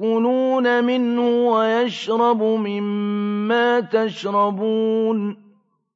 تَأْكُلُونَ مِنْهُ وَيَشْرَبُ مِمَّا تَشْرَبُونَ